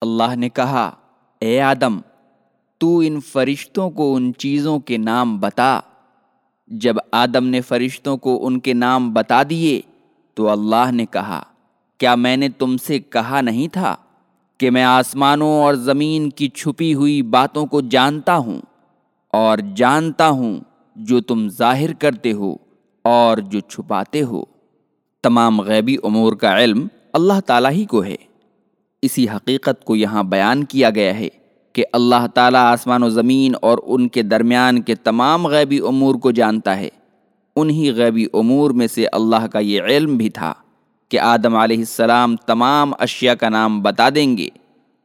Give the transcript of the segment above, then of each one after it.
اللہ نے کہا، اے آدم، تو ان فرشتوں کو ان چیزوں کے نام بتا۔ جب آدم نے فرشتوں کو ان کے نام بتا دیے، تو اللہ نے کہا، کیا میں نے تم سے کہا نہیں تھا کہ میں آسمانوں اور زمین کی چھپی ہوئی باتوں کو جانتا ہوں اور جانتا ہوں جو تم ظاہر کرتے ہو اور جو چھپاتے ہو؟ تمام غیبی امور کا علم اللہ تعالیٰ ہی کو ہے۔ اسی حقیقت کو یہاں بیان کیا گیا ہے کہ اللہ تعالیٰ آسمان و زمین اور ان کے درمیان کے تمام غیبی امور کو جانتا ہے۔ انہی غیبی امور میں سے اللہ کا یہ علم بھی تھا کہ آدم علیہ السلام تمام اشیاء کا نام بتا دیں گے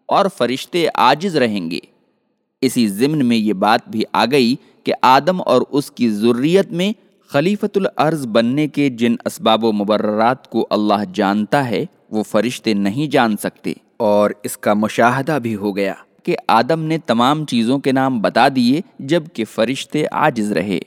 اور فرشتے عاجز رہیں گے۔ اسی ضمن میں یہ بات بھی آ گئی کہ آدم اور اس کی ضروریت میں خلیفۃ العرض بننے کے جن اسباب و مبررات کو اللہ جانتا ہے وہ فرشتے نہیں جان سکتے۔ اور اس کا مشاہدہ بھی ہو گیا کہ آدم نے تمام چیزوں کے نام بتا دیے جبکہ فرشتے عاجز رہے۔